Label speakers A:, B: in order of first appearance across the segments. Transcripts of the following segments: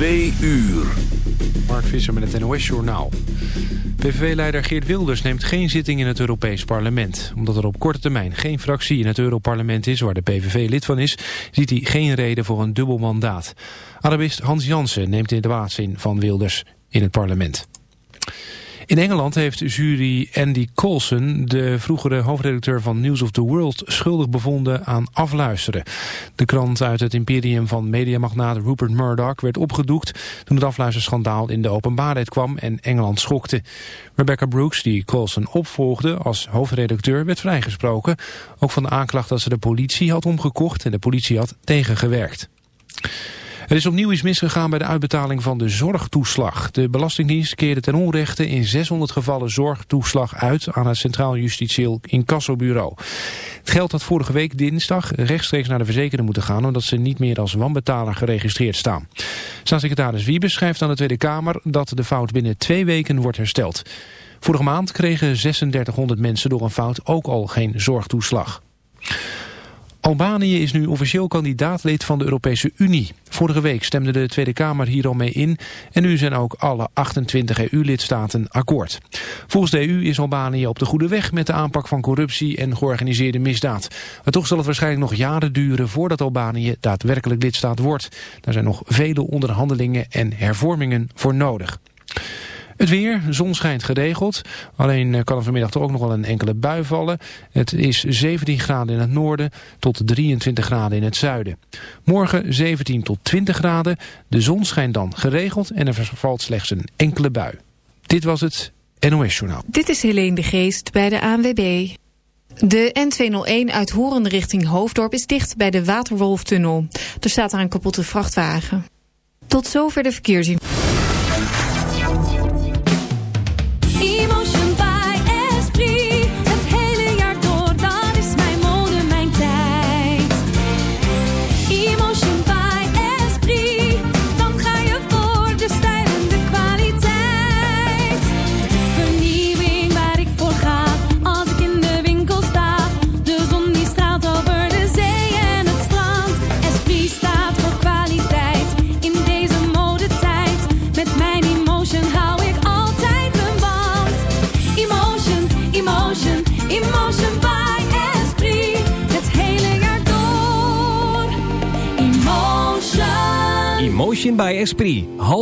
A: Twee uur.
B: Mark Visser met het NOS-journaal. PVV-leider Geert Wilders neemt geen zitting in het Europees Parlement. Omdat er op korte termijn geen fractie in het Europarlement is... waar de PVV lid van is, ziet hij geen reden voor een dubbel mandaat. Arabist Hans Jansen neemt in de plaats van Wilders in het parlement. In Engeland heeft jury Andy Coulson, de vroegere hoofdredacteur van News of the World, schuldig bevonden aan afluisteren. De krant uit het imperium van mediamagnaat Rupert Murdoch werd opgedoekt toen het afluisterschandaal in de openbaarheid kwam en Engeland schokte. Rebecca Brooks, die Coulson opvolgde als hoofdredacteur, werd vrijgesproken. Ook van de aanklacht dat ze de politie had omgekocht en de politie had tegengewerkt. Er is opnieuw iets misgegaan bij de uitbetaling van de zorgtoeslag. De Belastingdienst keerde ten onrechte in 600 gevallen zorgtoeslag uit aan het Centraal Justitieel Incassobureau. Het geld had vorige week dinsdag rechtstreeks naar de verzekerde moeten gaan... omdat ze niet meer als wanbetaler geregistreerd staan. Staatssecretaris Wiebes schrijft aan de Tweede Kamer dat de fout binnen twee weken wordt hersteld. Vorige maand kregen 3600 mensen door een fout ook al geen zorgtoeslag. Albanië is nu officieel kandidaatlid van de Europese Unie. Vorige week stemde de Tweede Kamer hier al mee in... en nu zijn ook alle 28 EU-lidstaten akkoord. Volgens de EU is Albanië op de goede weg... met de aanpak van corruptie en georganiseerde misdaad. Maar toch zal het waarschijnlijk nog jaren duren... voordat Albanië daadwerkelijk lidstaat wordt. Daar zijn nog vele onderhandelingen en hervormingen voor nodig. Het weer, zon schijnt geregeld. Alleen eh, kan er vanmiddag toch ook nog wel een enkele bui vallen. Het is 17 graden in het noorden tot 23 graden in het zuiden. Morgen 17 tot 20 graden. De zon schijnt dan geregeld en er valt slechts een enkele bui. Dit was het NOS Journaal.
C: Dit is Helene de Geest bij de ANWB. De N201 uit Horen richting Hoofddorp is dicht bij de Waterwolftunnel. Er staat daar een kapotte vrachtwagen. Tot zover de verkeersinformatie.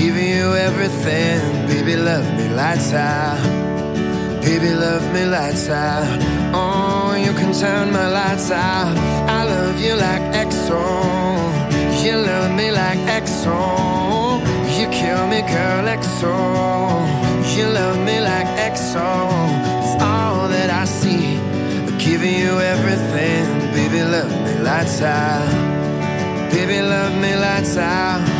D: Giving you everything. Baby, love me lights out. Baby, love me lights out. Oh, you can turn my lights out. I love you like XO. You love me like XO. You kill me, girl, XO. You love me like XO. It's all that I see. Giving you everything. Baby, love me lights out. Baby, love me lights out.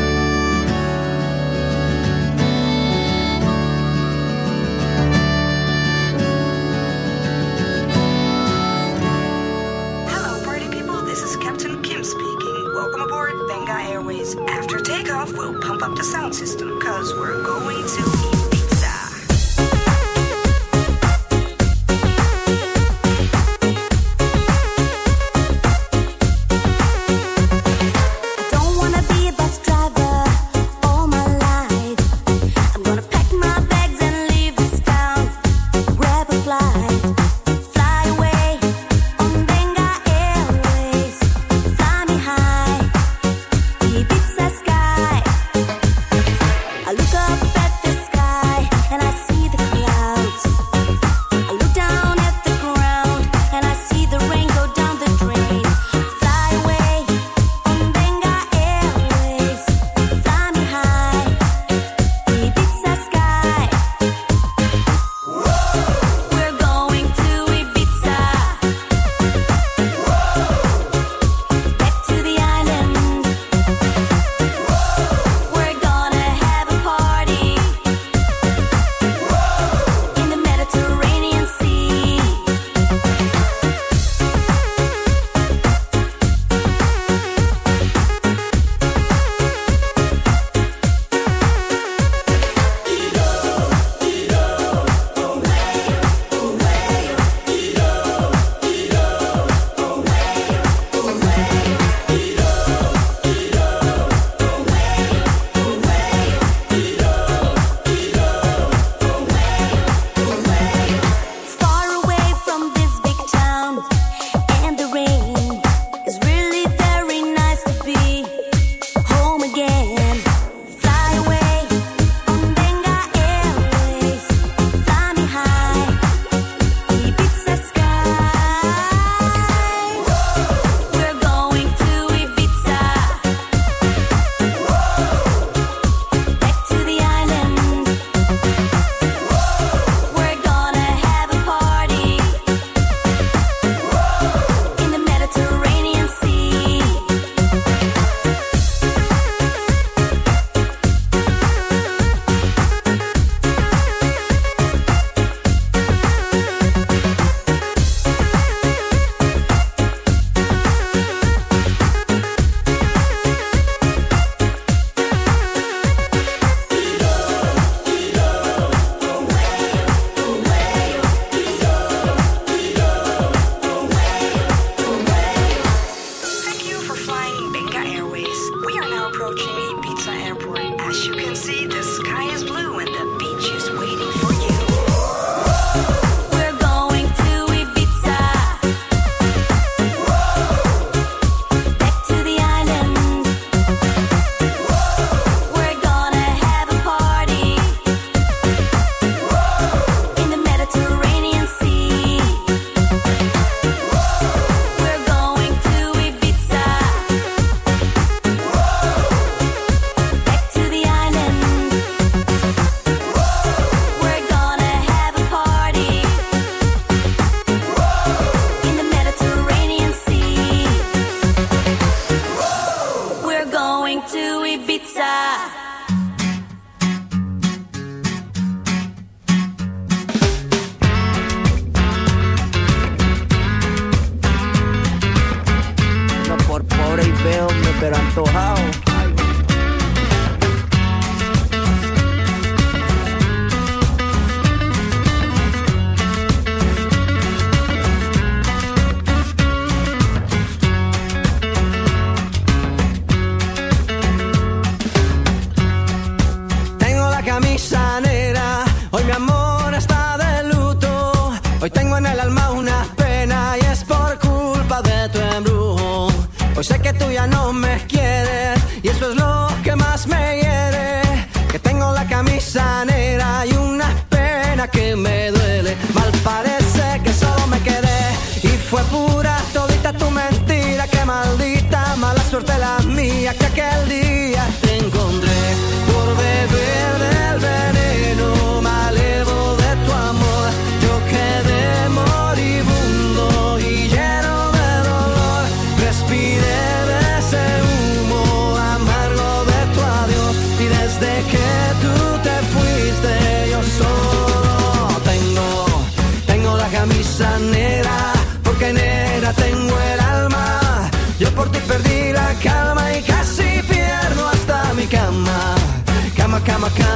E: Pizza
F: Airport. As you can see,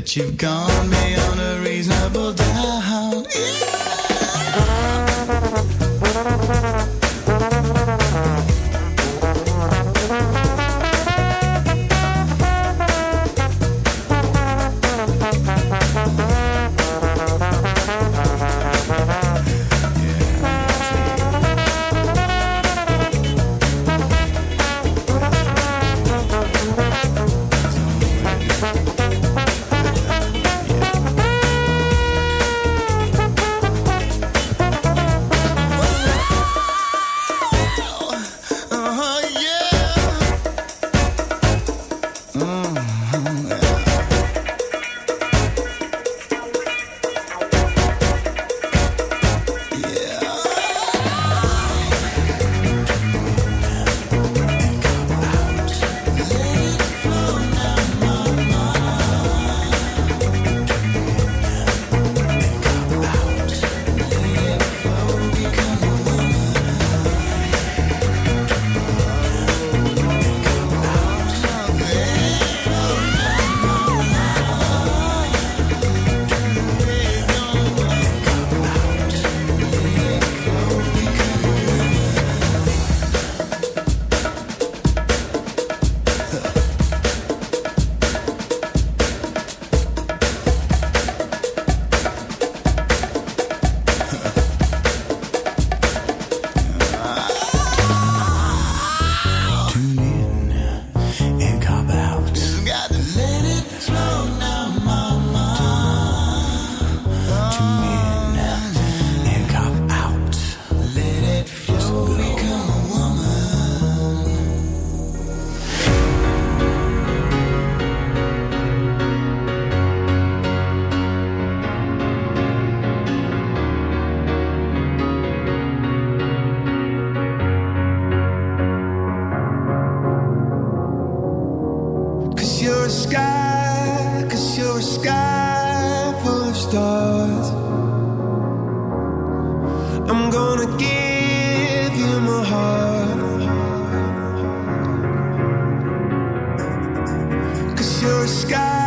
G: that you've gone Cause sky,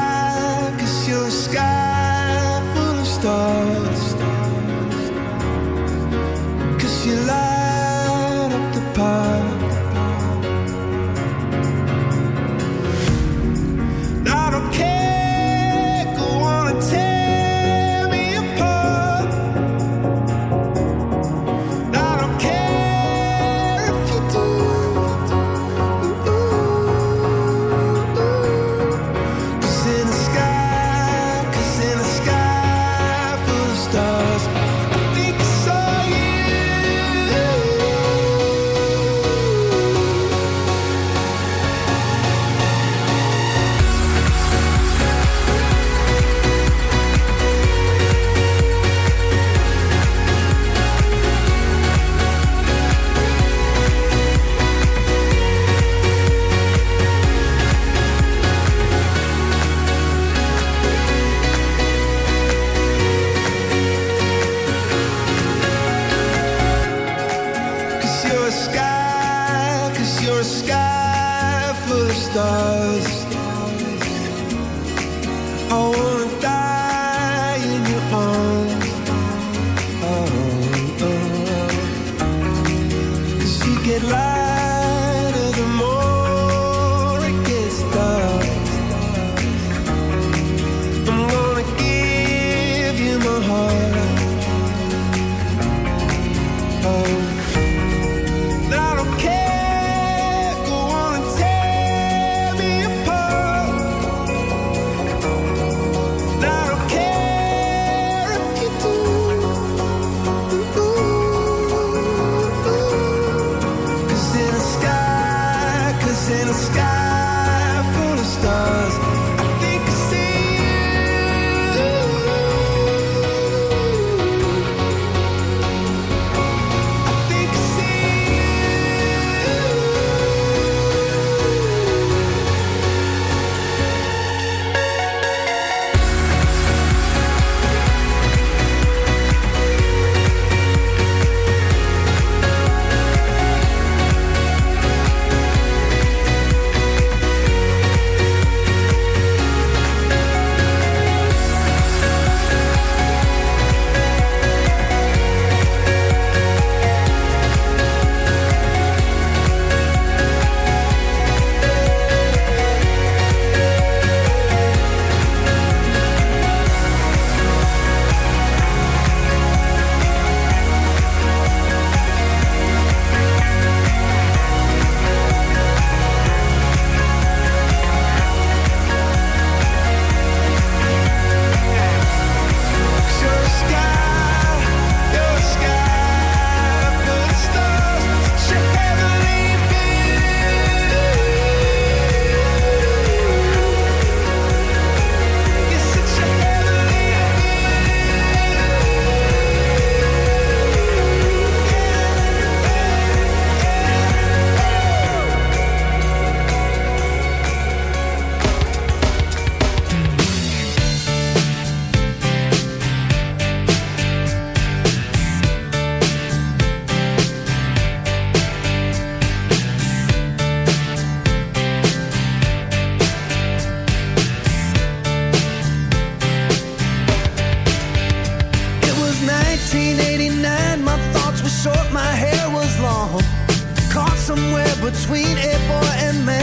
F: between a boy and man.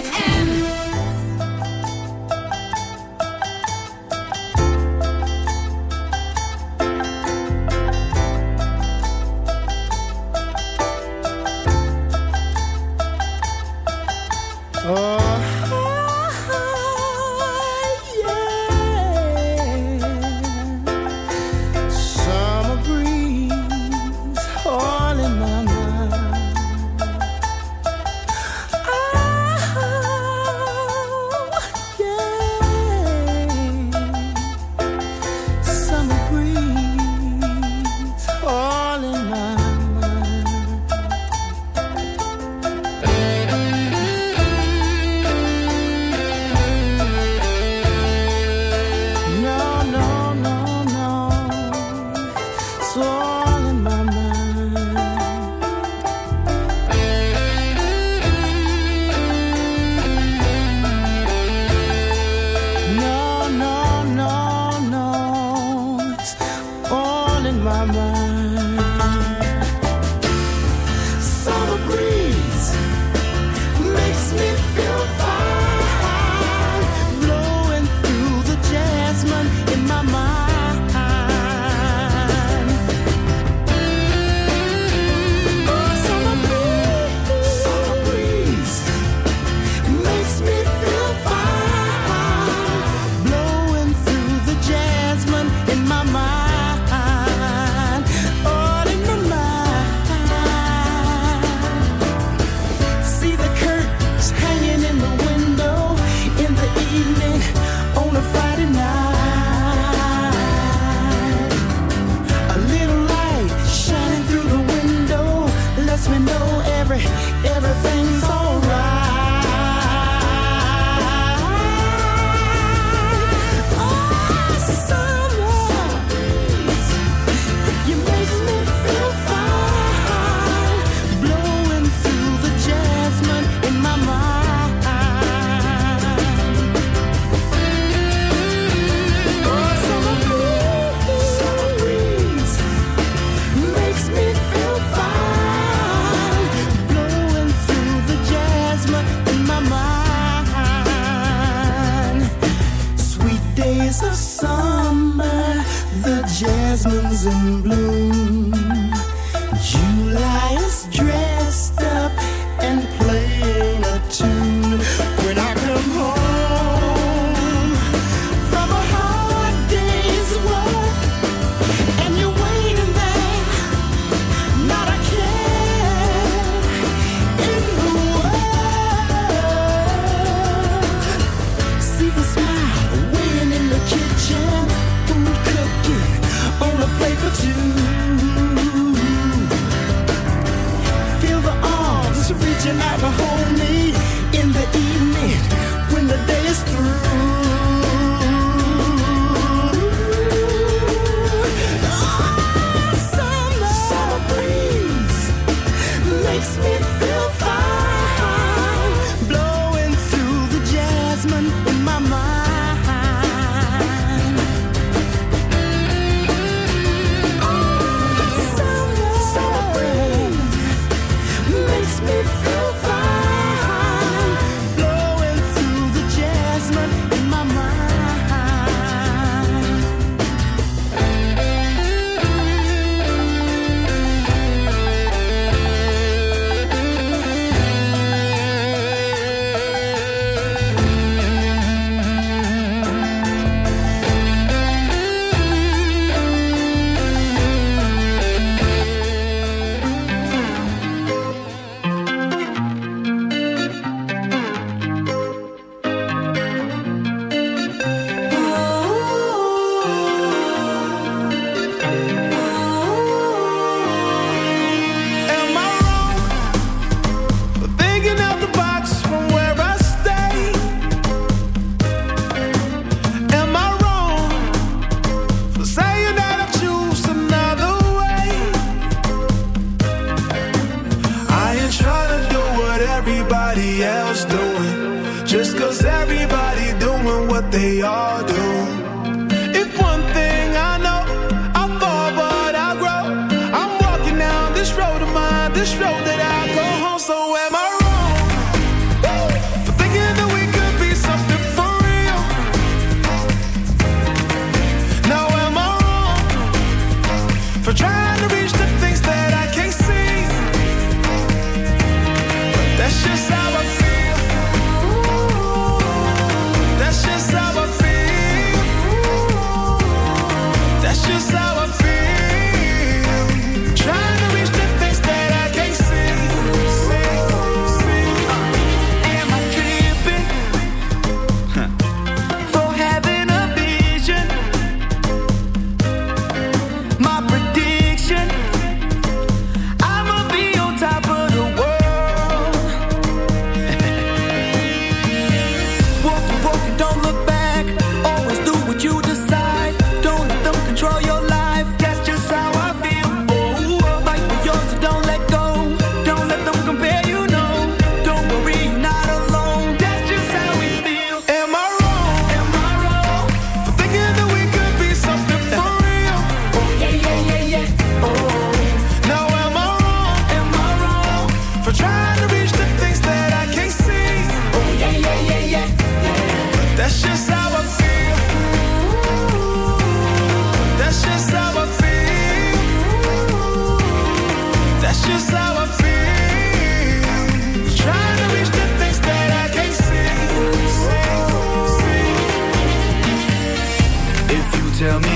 G: tell me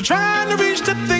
G: for trying to reach the
H: thing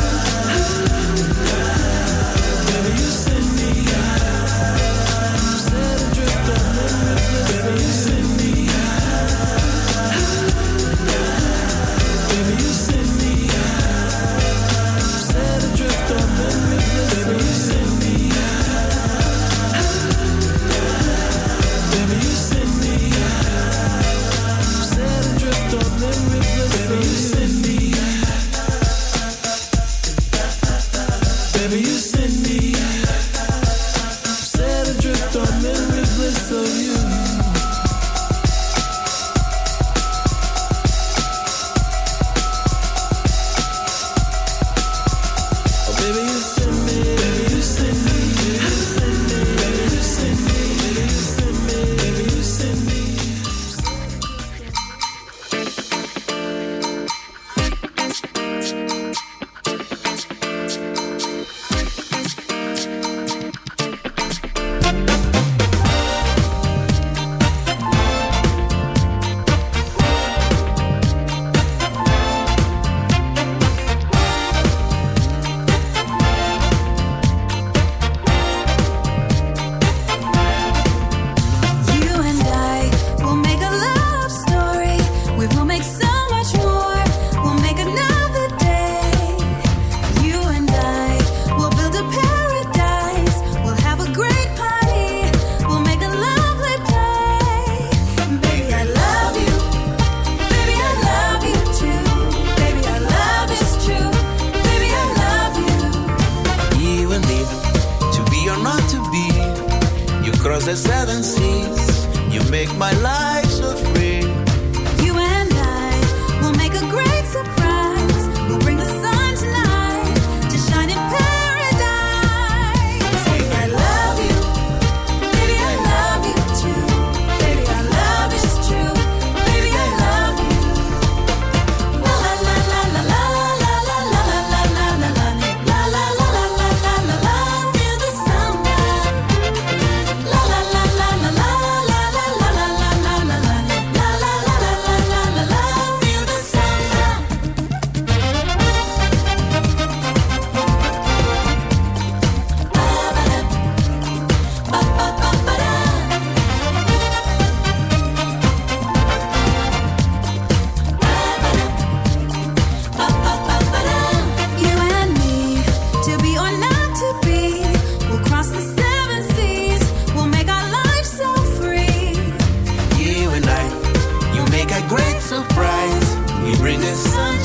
I: Renaissance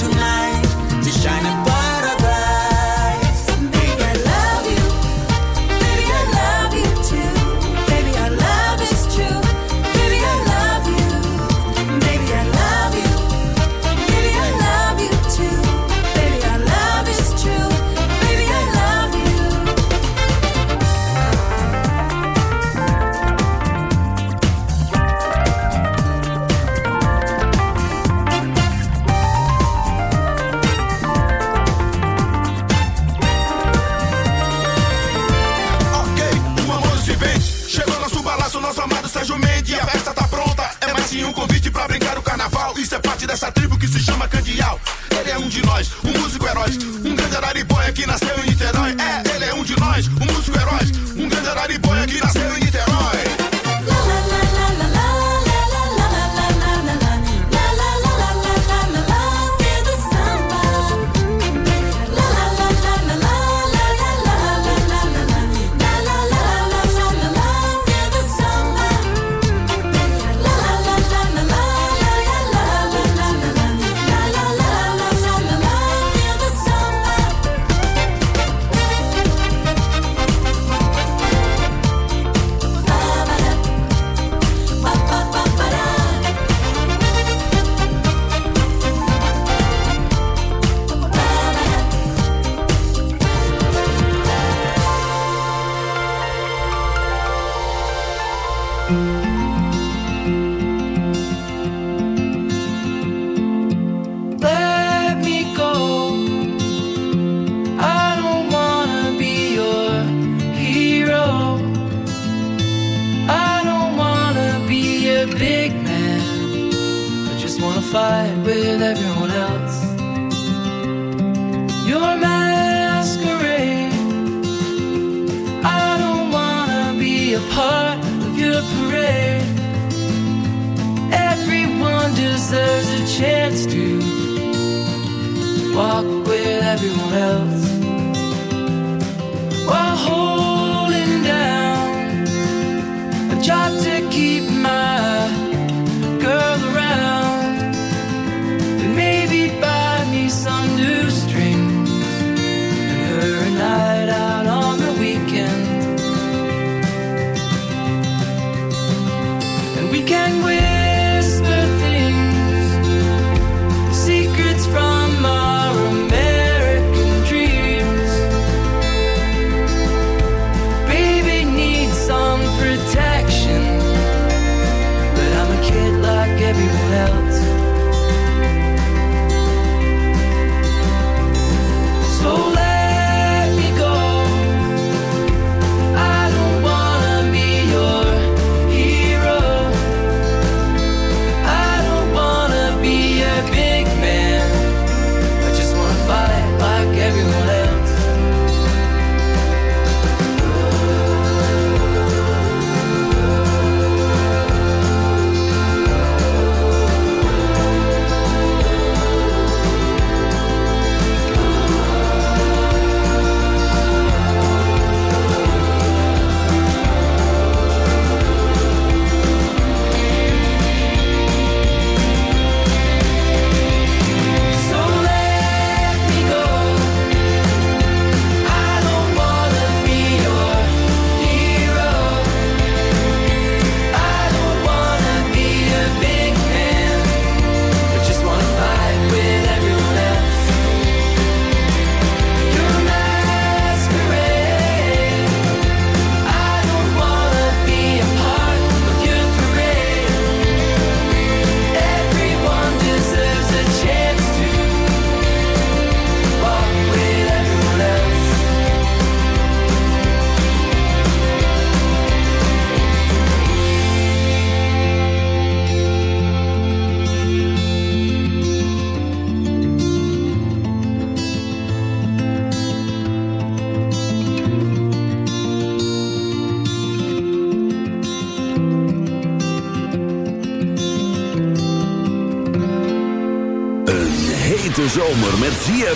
I: walk with everyone else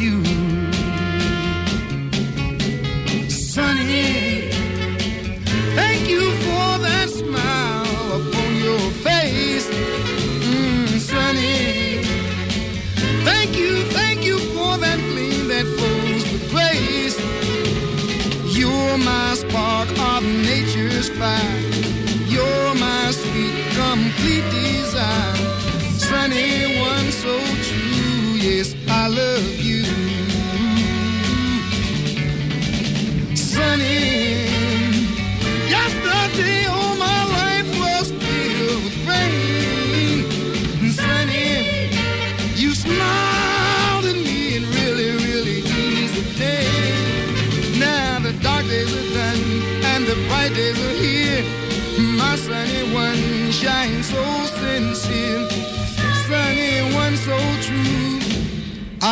J: you. Sunny, thank you for that smile upon your face. Mm, sunny, thank you, thank you for that gleam that flows with grace. You're my spark of nature's fire.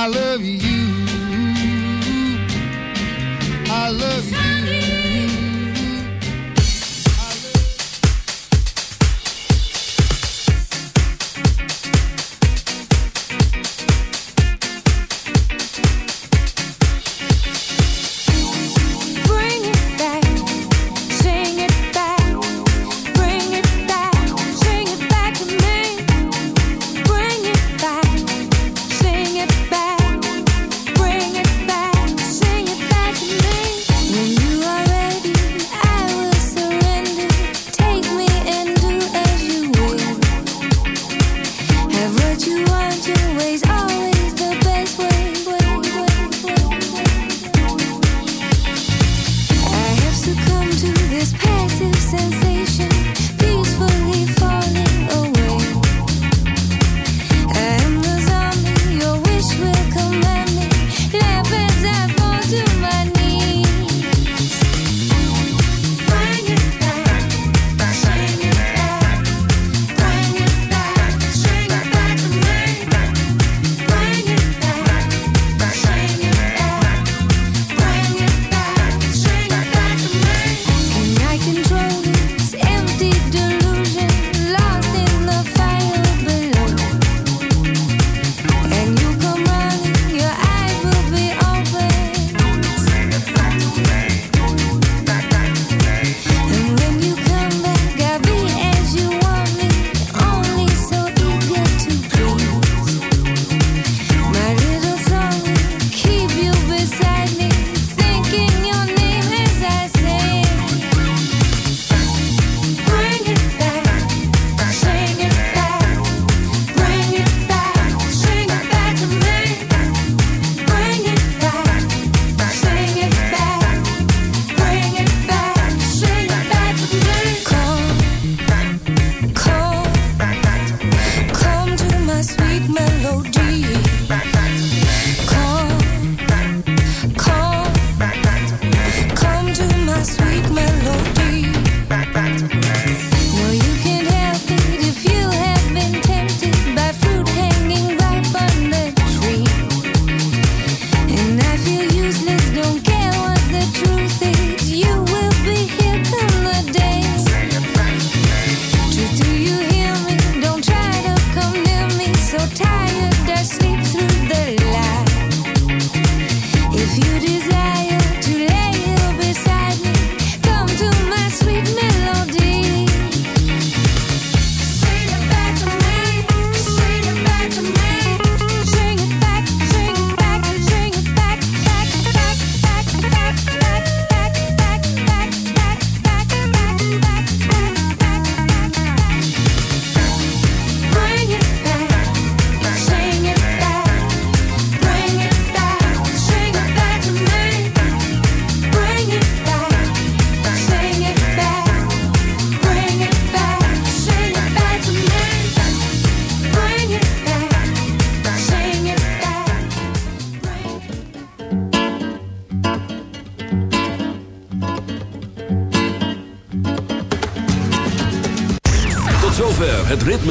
J: I love you.